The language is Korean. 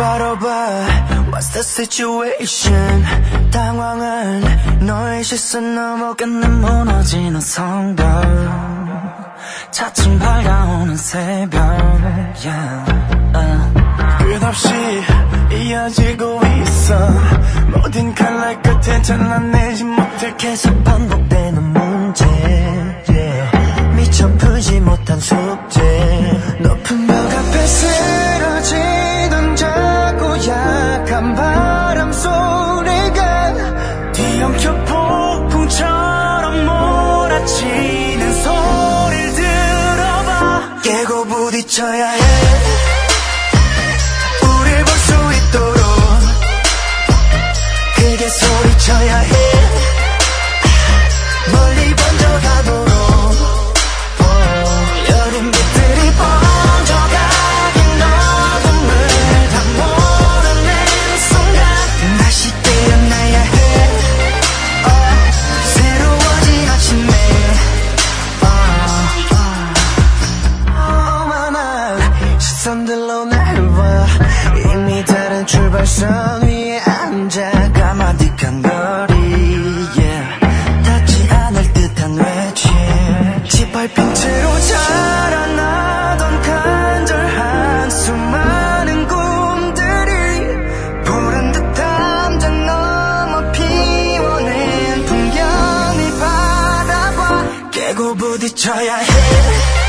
똑바로 봐. What's the situation. 당황한 너의 넘어간 내 무너지는 성벽. 차츰 밝아오는 새벽. Yeah. uh. 끝없이 이어지고 있어. 모든 칼날 끝에 잘라내지 못해 계속 반복되는 부딪혀야 해 선들로 날봐 이미 다른 출발선 위에 앉아 까마득한 거리 yeah. 닿지 않을 듯한 외침 짓밟힌 채로 자라나던 간절한 수많은 꿈들이 보란 듯한 담장 넘어 피워낸 풍경을 바라봐 깨고 부딪혀야 해